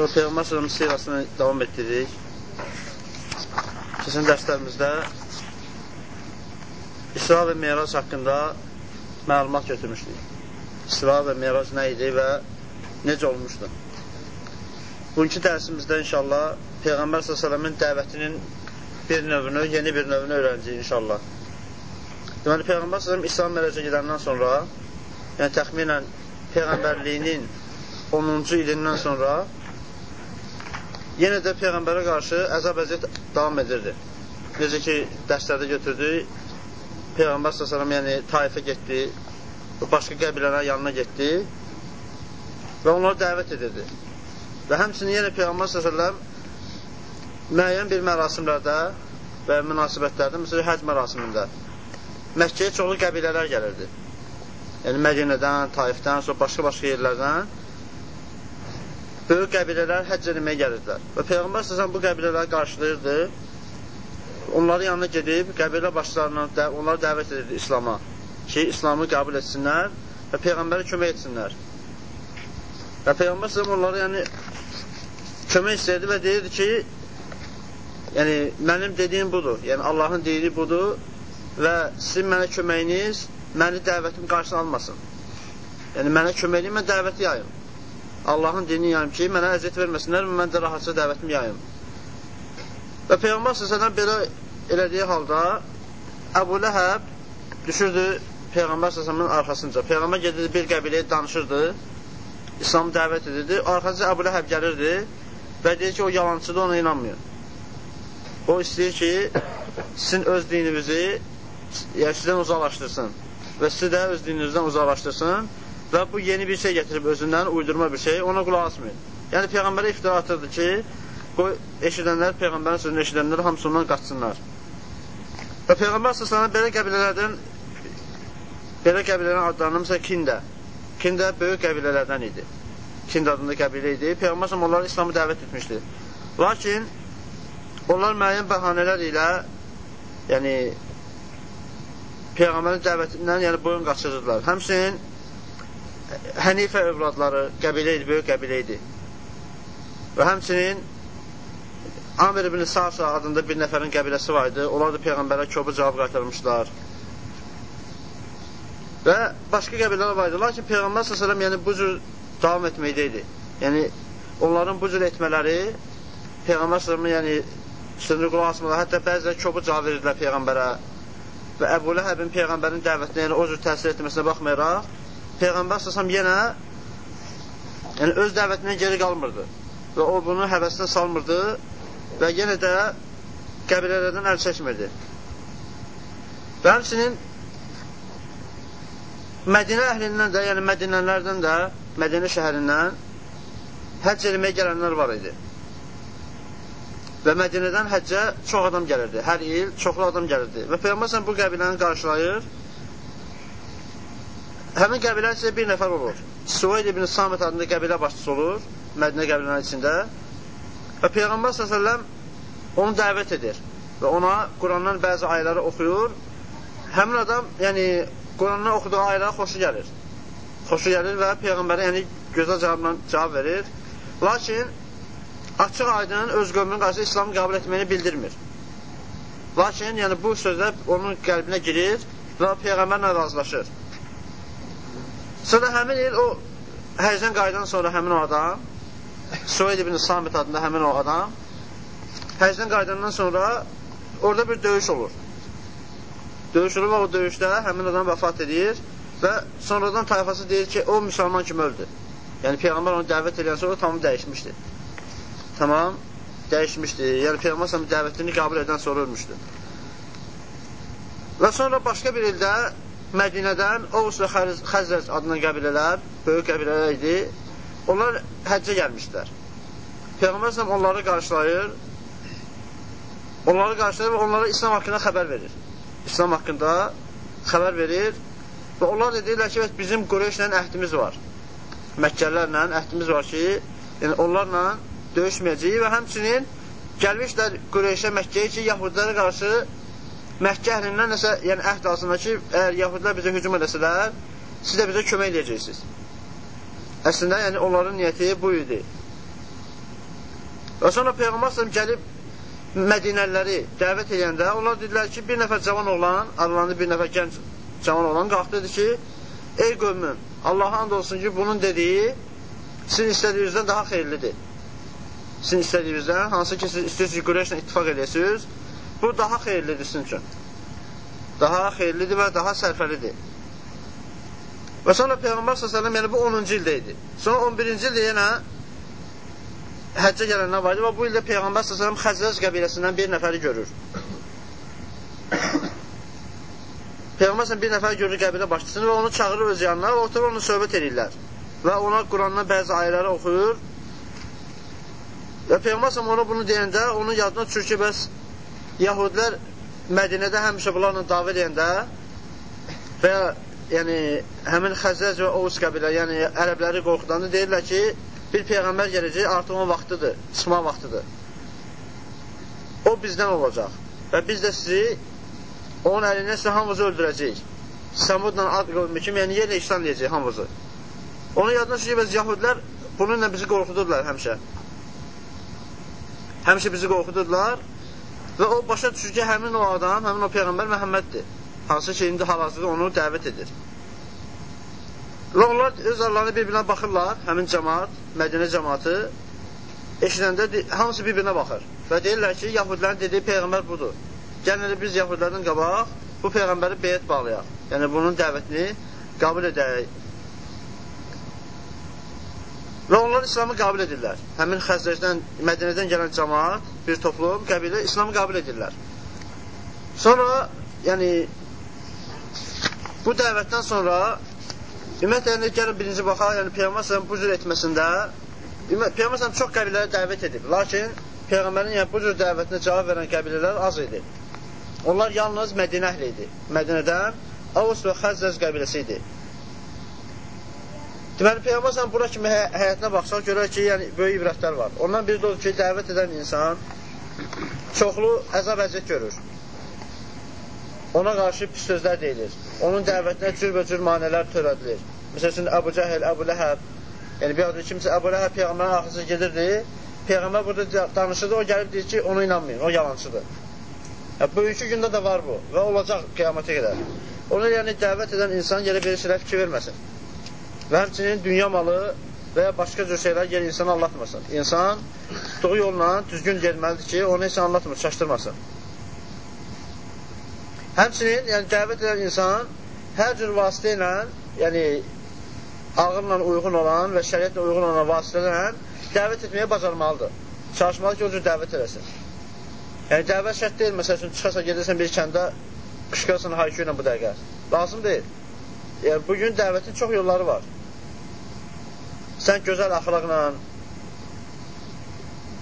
Sonra Peyğəmbər sallallahu sirasını davam etdiririk. Keçən dərslərimizdə İsra və Meyrac haqqında məlumat götürmüşdük. İsra və Meyrac nə idi və necə olmuşdu. Bugünkü dərsimizdə inşallah Peyğəmbər s.ə.v-in dəvətinin bir növünü, yeni bir növünü öyrənəcəyik inşallah. Deməli, Peyğəmbər s.ə.v İslam mərəcə gedəndən sonra, yəni təxminən Peyğəmbərliyinin 10-cu ilindən sonra yenə də Peyğəmbərə qarşı əzab əziyyət davam edirdi. Necə ki, dərslərdə götürdük, Peyğəmbər s.ə.v yəni Taifə getdi, başqa qəbilələrin yanına getdi və onları dəvət edirdi. Və həmçinin yenə Peyğəmbər s.ə.v müəyyən bir mərasimlərdə və münasibətlərdə, məsələn, həc mərasimində Məkkəyə çoxlu qəbilələr gəlirdi. Yəni Mədinədən, Taifdən, sonra başqa-başqa yerlərdən böyük qəbilələr həcc eləməyə gəlirdilər. Və Peyğəmbər s.ə.v bu qəbilələri qarşılayırdı. Onların yanına gedib, qəbilə başlarına də, onları dəvət edirdi İslama ki, İslamı qəbul etsinlər və Peyğəmbərə kömək etsinlər. Və Peyğəmbər s.ə.v onları yəni kömək istəyirdi və deyirdi ki, yəni mənim dediyim budur, yəni Allahın dediyi budur və sizin mənə köməyiniz məni dəvətim qarşısına almasın. Yəni mənə kömək edin, mən dəvəti yayım. Allahın dinini yayım ki, mənə əziyyət verməsinlər və mən də rahatca dəvətimi yayım. Və Peyğəmbər s.ə.v belə elədiyi halda Əbu Ləhəb düşürdü Peyğəmbər s.ə.v-in arxasınca. Peyğəmbər gedirdi bir qəbiləyə danışırdı, İslamı dəvət edirdi. Arxasınca Əbu Ləhəb gəlirdi və deyir ki, o yalancıdır, ona inanmıyor. O istəyir ki, sizin öz dininizi yəni sizdən uzaqlaşdırsın və sizi də öz dininizdən uzaqlaşdırsın və bu yeni bir şey gətirib özündən, uydurma bir şey, ona qulaq asmayın. Yəni, Peyğəmbərə iftira atırdı ki, qoy eşidənlər, Peyğəmbərin sözünü eşidənlər hamısı ondan qaçsınlar. Və Peyğəmbər səsələn belə qəbilələrdən belə qəbilələrin adlarını, məsələn, Kində. Kində böyük qəbilələrdən idi. Kind adında qəbilə idi. Peyğəmbər onları İslamı dəvət etmişdi. Lakin onlar müəyyən bəhanələr ilə yəni Peyğəmbərin dəvətindən yəni boyun qaçırırdılar. Həmçinin Hənifə övladları qəbilə idi, böyük qəbilə idi. Və həmçinin Amir ibn Sasa adında bir nəfərin qəbiləsi var idi. Onlar da Peyğəmbərə köbü cavab qaytarmışlar. Və başqa qəbilələr var idi. Lakin Peyğəmbər s.ə.v yəni bu cür davam etməkdə idi. Yəni, onların bu cür etmələri Peyğəmbər s.ə.v yəni sözünü qulaq asmalar, hətta bəzilər köbü cavab verirdilər Peyğəmbərə və Əbu Ləhəbin Peyğəmbərin dəvətinə yəni, o cür təsir etməsinə baxmayaraq, Peyğəmbər s.ə.v yenə yəni, öz dəvətindən geri qalmırdı və o bunu həvəsinə salmırdı və yenə də qəbilələrdən əl çəkmirdi. Və həmçinin Mədinə əhlindən də, yəni Mədinələrdən də Mədinə şəhərindən həcc eləməyə gələnlər var idi. Və Mədinədən həccə çox adam gəlirdi. Hər il çoxlu adam gəlirdi. Və Peyğəmbər bu qəbiləni qarşılayır. Həmin qəbilə isə bir nəfər olur. Suveyd ibn Samit adında qəbilə başçısı olur. Mədinə qəbilənin içində. Və Peyğəmbər s.ə.v onu dəvət edir. Və ona Qurandan bəzi ayələri oxuyur. Həmin adam, yəni Qurandan oxuduğu ayələrə xoşu gəlir xoşu gəlir və Peyğəmbərə yəni, gözəl cavabla cavab verir. Lakin açıq aydın öz qövmünün qarşısında İslamı qəbul etməyini bildirmir. Lakin yəni, bu sözlər onun qəlbinə girir və Peyğəmbərlə razılaşır. Sonra həmin il o həcdən qaydan sonra həmin o adam Suveyd ibn Samit adında həmin o adam həcdən qaydandan sonra orada bir döyüş olur. Döyüş olur və o döyüşdə həmin adam vəfat edir Və sonradan tayfası deyir ki, o müsəlman kimi öldü. Yəni Peyğəmbər onu dəvət edən sonra tamam dəyişmişdi. Tamam, dəyişmişdi. Yəni Peyğəmbər səhəm dəvətini qəbul edən sonra ölmüşdü. Və sonra başqa bir ildə Mədinədən Oğuz və Xəzrəc adına qəbilələr, böyük qəbilələr idi. Onlar həccə gəlmişdilər. Peyğəmbər səhəm onları qarşılayır. Onları qarşılayır və onlara İslam haqqında xəbər verir. İslam haqqında xəbər verir Və onlar da deyirlər ki, bizim Qureyşlə əhdimiz var. Məkkələrlə əhdimiz var ki, yəni onlarla döyüşməyəcəyik və həmçinin gəlmişlər Qureyşə Məkkəyə ki, Yahudilərə qarşı Məkkə əhlindən nəsə, yəni əhd alsınlar ki, əgər Yahudilər bizə hücum edəsələr, siz də bizə kömək edəcəksiniz. Əslində, yəni onların niyyəti bu idi. Və sonra Peyğəmbər s.ə.v gəlib Mədinəliləri dəvət edəndə onlar dedilər ki, bir nəfər cavan olan, aralarında bir nəfər gənc cavan olan qalxdı dedi ki, ey qövmüm, Allaha and olsun ki, bunun dediyi sizin istədiyinizdən daha xeyirlidir. Sizin istədiyinizdən, hansı ki, siz istəyirsiniz Qureyşlə ittifaq edəsiniz, bu daha xeyirlidir sizin üçün. Daha xeyirlidir və daha sərfəlidir. Və sonra Peyğəmbər s.ə.v, yəni bu 10-cu ildə idi. Sonra 11-ci ildə yenə həccə gələnlər var idi və bu ildə Peyğəmbər s.ə.v Xəzrəz qəbiləsindən bir nəfəri görür. Peyğəmbər s.ə.v bir nəfəri görür qəbilə başçısını və onu çağırır öz yanına və oturur onu söhbət edirlər. Və ona Qurandan bəzi ayələri oxuyur. Və Peyğəmbər s.ə.v ona bunu deyəndə onun yadına düşür ki, bəs Yahudlər Mədinədə həmişə bunlarla dava edəndə və yəni həmin Xəzrəz və Oğuz qəbilə, yəni ərəbləri qorxudanda deyirlər ki, bir peyğəmbər gələcək, artıq onun vaxtıdır, çıxma vaxtıdır. O bizdən olacaq və biz də sizi onun əlindən sizə hamımızı öldürəcəyik. Səmudla ad qövmü kimi, yəni yerlə işlan deyəcək hamımızı. Onun yadına ki, Yahudlər bununla bizi qorxudurlar həmişə. Həmişə bizi qorxudurlar və o başa düşür ki, həmin o adam, həmin o Peyğəmbər Məhəmməddir. Hansı ki, indi hal-hazırda onu dəvət edir. Və onlar öz aralarına bir-birinə baxırlar, həmin cəmaat, Mədinə cəmaatı, eşidəndə hamısı bir-birinə baxır və deyirlər ki, Yahudilərin dediyi Peyğəmbər budur. Gəlin biz Yahudilərdən qabaq bu Peyğəmbəri beyət bağlayaq. Yəni, bunun dəvətini qəbul edək. Və onlar İslamı qəbul edirlər. Həmin Xəzrəcdən, Mədinədən gələn cəmaat, bir toplum, qəbilə İslamı qəbul edirlər. Sonra, yəni, bu dəvətdən sonra Ümumiyyətlə, yəni, gəlin birinci baxaq, yəni Peyğəmbər bu cür etməsində Peyğəmbər çox qəbilələrə dəvət edib. Lakin Peyğəmbərin yəni, bu cür dəvətinə cavab verən qəbilələr az idi. Onlar yalnız Mədinə əhli idi. Mədinədən Avus və Xəzzəz qəbiləsi idi. Deməli, Peyğəmbər bura kimi hə həyətinə baxsaq, görək ki, yəni, böyük ibrətlər var. Ondan biri də odur ki, dəvət edən insan çoxlu əzab əziyyət görür ona qarşı pis sözlər deyilir. Onun dəvətinə cürbəcür manələr törədilir. Məsəl üçün, Əbu Cəhəl, Əbu Ləhəb, yəni bir adı kimsə Əbu Ləhəb Peyğəmbərin arxasına gedirdi, Peyğəmbər burada danışırdı, o gəlib deyir ki, ona inanmayın, o yalancıdır. Yəni, bugünkü gündə də var bu və olacaq qiyamətə qədər. Ona yəni dəvət edən insan gələ belə şeylər fikir verməsin. Və həmçinin dünya malı və ya başqa cür şeylər gələ insanı anlatmasın. İnsan tutduğu yolla düzgün gelməlidir ki, onu heç anlatmır, çaşdırmasın. Həmçinin, yəni dəvət edən insan hər cür vasitə ilə, yəni ağırla uyğun olan və şəriətlə uyğun olan vasitələrlə dəvət etməyə bacarmalıdır. Çalışmalı ki, o cür dəvət eləsin. Yəni dəvət şərt deyil, məsəl üçün çıxarsan, gedirsən bir kəndə, qışqırsan haykü ilə bu dəqiqə. Lazım deyil. Yəni, bugün dəvətin çox yolları var. Sən gözəl axlaqla,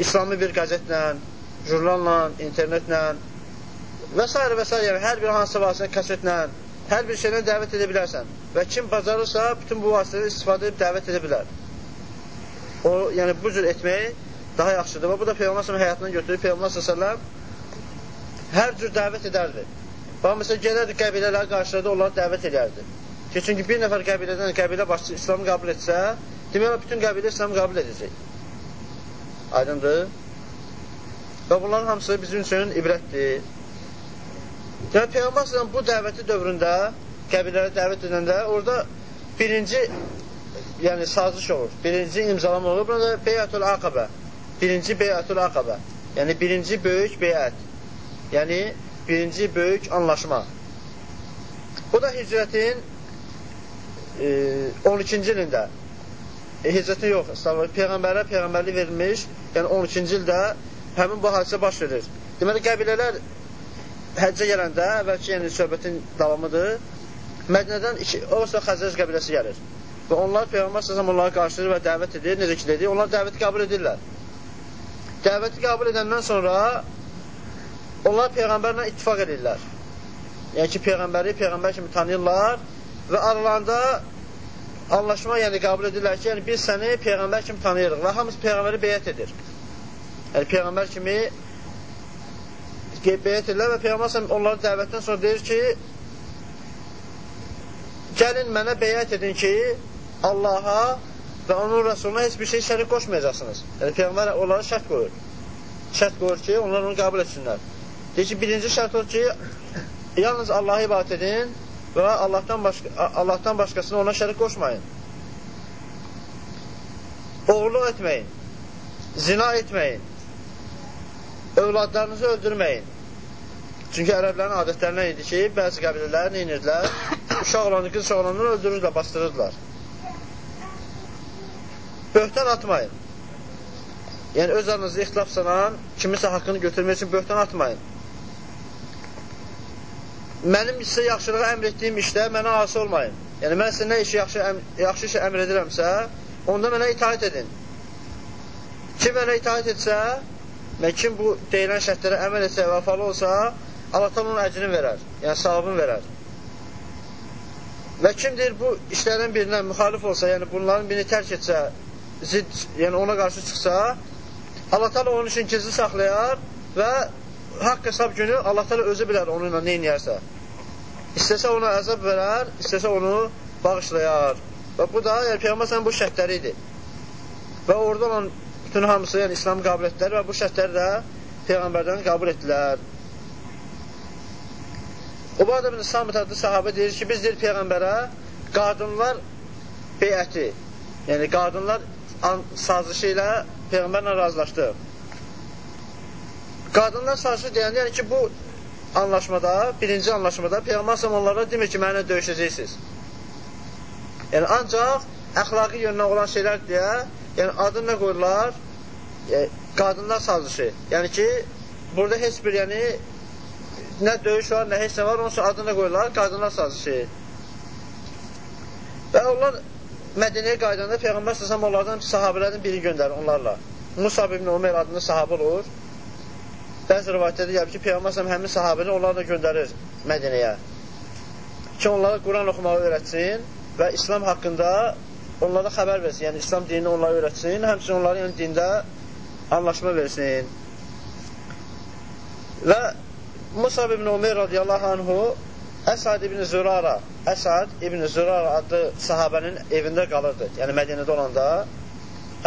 İslami bir qəzetlə, jurnalla, internetlə, və s. və s. Yəni, hər bir hansı vasitə kəsetlə, hər bir şeylə dəvət edə bilərsən. Və kim bacarırsa, bütün bu vasitələri istifadə edib dəvət edə bilər. O, yəni, bu cür etmək daha yaxşıdır. Və bu da Peyğəmbər həyatından götürür. Peyğəmbər s.ə.v hər cür dəvət edərdi. Və məsələn, gələrdi qəbilələr qarşıladı, onları dəvət edərdi. Ki, çünki bir nəfər qəbilədən qəbilə başçı İslamı qəbul etsə, demək bütün qəbilə İslamı qəbul edəcək. Aydındır? Və bunların hamısı bizim üçün ibrətdir. Yəni Peyğəmbər sallallahu bu dəvəti dövründə qəbilələrə dəvət edəndə orada birinci yəni saziş olur. Birinci imzalama olur. Burada Beyatul Aqabə. Birinci Beyatul Aqabə. Yəni birinci böyük beyət. Yəni birinci böyük anlaşma. Bu da hicrətin e, 12-ci ilində. E, hicrətin yox, Peyğəmbərə Peyğəmbərlik verilmiş, yəni 12-ci ildə həmin bu hadisə baş verir. Deməli, qəbilələr həccə gələndə, əvvəlki yəni söhbətin davamıdır, Mədinədən iki, olsa Xəzrəz qəbiləsi gəlir. Və onlar Peyğəmbər səsəm onları qarşılayır və dəvət edir. Necə ki, dedi, onlar dəvəti qəbul edirlər. Dəvəti qəbul edəndən sonra onlar Peyğəmbərlə ittifaq edirlər. Yəni ki, Peyğəmbəri Peyğəmbər kimi tanıyırlar və aralarında anlaşma yəni qəbul edirlər ki, yəni biz səni Peyğəmbər kimi tanıyırıq və hamımız Peyğəmbəri beyət edir. Yəni Peyğəmbər kimi beyət edirlər və Peyğəmbər onların dəvətdən sonra deyir ki, gəlin mənə beyət edin ki, Allaha və onun rəsuluna heç bir şey şərik qoşmayacaqsınız. Yəni, Peyğəmbər onlara şərt qoyur. Şərt qoyur ki, onlar onu qəbul etsinlər. Deyir ki, birinci şərt odur ki, yalnız Allah'a ibadət edin və Allahdan, başqa, Allahdan başqasını ona şərik qoşmayın. Oğurluq etməyin, zina etməyin, övladlarınızı öldürməyin. Çünki ərəblərin adətlərindən idi ki, bəzi qəbilələr nə inirdilər? Uşaq olanı, qız uşaq olanı öldürürlər, bastırırdılar. Böhtan atmayın. Yəni, öz aranızda ixtilaf sanan, kimisə haqqını götürmək üçün böhtan atmayın. Mənim sizə yaxşılığı əmr etdiyim işdə mənə asi olmayın. Yəni, mən sizə nə işi yaxşı, yaxşı işi əmr edirəmsə, onda mənə itaət edin. Kim mənə itaət etsə, və kim bu deyilən şərtlərə əməl etsə, vəfalı olsa, Allah onun əcrini verər, yəni savabını verər. Və kimdir bu işlərin birindən müxalif olsa, yəni bunların birini tərk etsə, zid, yəni ona qarşı çıxsa, Allah təala onun üçün gizli saxlayar və haqq hesab günü Allah təala özü bilər onunla nə edərsə. İstəsə ona əzab verər, istəsə onu bağışlayar. Və bu da yəni Peyğəmbər sənin bu şərtləri idi. Və orada olan bütün hamısı, yəni İslam qəbul etdilər və bu şərtləri də Peyğəmbərdən qəbul etdilər. Ubad ibn Samit adlı sahabə deyir ki, biz deyir Peyğəmbərə qadınlar beyəti, yəni qadınlar sazışı ilə Peyğəmbərlə razılaşdıq. Qadınlar sazışı deyəndə, yəni ki, bu anlaşmada, birinci anlaşmada Peyğəmbər səhəm onlara demir ki, mənimlə döyüşəcəksiniz. Yəni, ancaq əxlaqi yöndən olan şeylər deyə, yəni adını nə qoyurlar? E, qadınlar sazışı. Yəni ki, burada heç bir, yəni, nə döyüş var, nə heç nə var, onun üçün adını qoyurlar, qadınlar sazışı. Və onlar Mədinəyə qaydanda Peyğəmbər səsəm onlardan sahabələrdən biri göndərir onlarla. Musab ibn Ömer adında sahabə olur. Bəzi rivayətlərdə gəlir ki, Peyğəmbər səsəm həmin sahabəni onlarla göndərir Mədinəyə. Ki, onlara Quran oxumağı öyrətsin və İslam haqqında onlara xəbər versin. Yəni, İslam dinini onlara öyrətsin, həmçinin onların yəni, dində anlaşma versin. Və Musab ibn Umeyr radiyallahu anhu Əsad ibn Zürara Əsad ibn Zürara adlı sahabənin evində qalırdı. Yəni Mədinədə olanda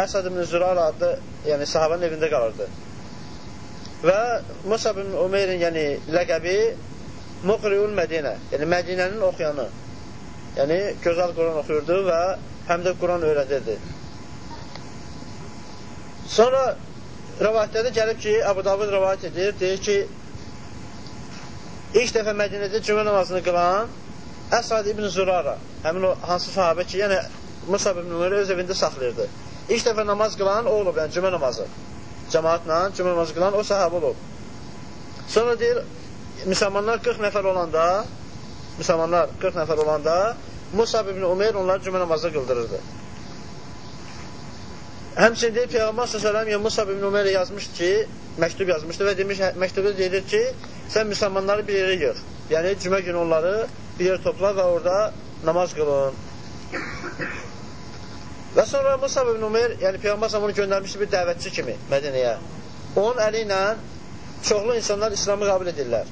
Əsad ibn Zürara adlı yəni sahabənin evində qalırdı. Və Musab ibn Umeyrin yəni ləqəbi Muqriul Mədinə, yəni Mədinənin oxuyanı. Yəni gözəl Quran oxuyurdu və həm də Quran öyrədirdi. Sonra rəvayətlərdə gəlib ki, Əbu Davud rəvayət edir, deyir ki, İlk dəfə Mədinədə cümə namazını qılan Əsad ibn Zurara, həmin o hansı sahabə ki, yəni Musab ibn Ömər öz evində saxlayırdı. İlk dəfə namaz qılan o olub, yəni cümə namazı. Cəmaatla cümə namazı qılan o sahabə olub. Sonra deyir, müsəlmanlar 40 nəfər olanda, müsəlmanlar 40 nəfər olanda Musab ibn Ömər onları cümə namazı qıldırırdı. Həmçində Peyğəmbər s.ə.v Musab ibn Ömərə yazmışdı ki, məktub yazmışdı və demiş, məktubda deyilir ki, sən müsəlmanları bir yerə yığ. Yəni, cümə günü onları bir yerə topla və orada namaz qılın. Və sonra Musab ibn Ömər, yəni Peyğəmbər onu göndərmişdi bir dəvətçi kimi Mədinəyə. Onun əli ilə çoxlu insanlar İslamı qəbul edirlər.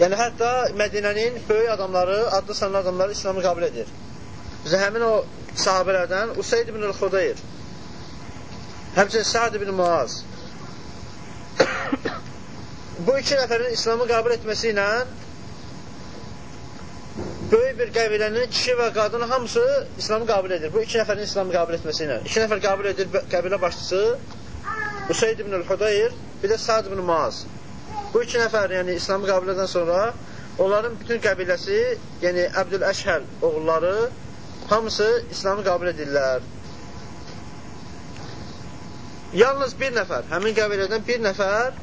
Yəni, hətta Mədinənin böyük adamları, adlı sanlı adamları İslamı qəbul edir. Bizə həmin o sahabələrdən Usayd ibn el-Xudayr, həmçinin Sa'd ibn Muaz. Bu iki nəfərin İslamı qəbul etməsi ilə böyük bir qəbilənin kişi və qadını hamısı İslamı qəbul edir. Bu iki nəfərin İslamı qəbul etməsi ilə. İki nəfər qəbul edir qəbilə başçısı Usayd ibn el-Xudayr, bir də Sa'd ibn Muaz. Bu iki nəfər, yəni İslamı qəbul edən sonra onların bütün qəbiləsi, yəni Əbdül Əşhəl oğulları hamısı İslamı qəbul edirlər. Yalnız bir nəfər, həmin qəbilədən bir nəfər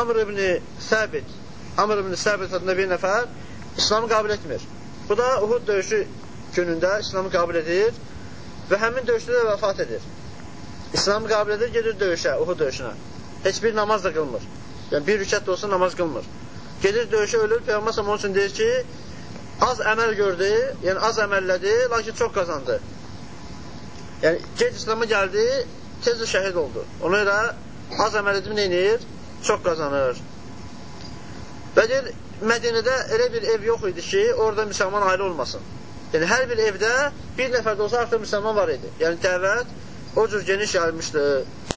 Amr ibn Səbit, Amr ibn Səbit adında bir nəfər İslamı qəbul etmir. Bu da Uhud döyüşü günündə İslamı qəbul edir və həmin döyüşdə də vəfat edir. İslamı qəbul edir, gedir döyüşə, Uhud döyüşünə. Heç bir namaz da qılmır. Yəni bir rükət də olsa namaz qılmır. Gedir döyüşə ölür, Peyğəmbər onun üçün deyir ki, az əməl gördü, yəni az əməllədi, lakin çox qazandı. Yəni, gec İslam'a gəldi, tez də şəhid oldu. Ona görə az əməl edib neynir? Çox qazanır. Və deyir, Mədinədə elə bir ev yox idi ki, orada müsəlman ailə olmasın. Yəni, hər bir evdə bir nəfər də olsa artıq müsəlman var idi. Yəni, dəvət o cür geniş yayılmışdı.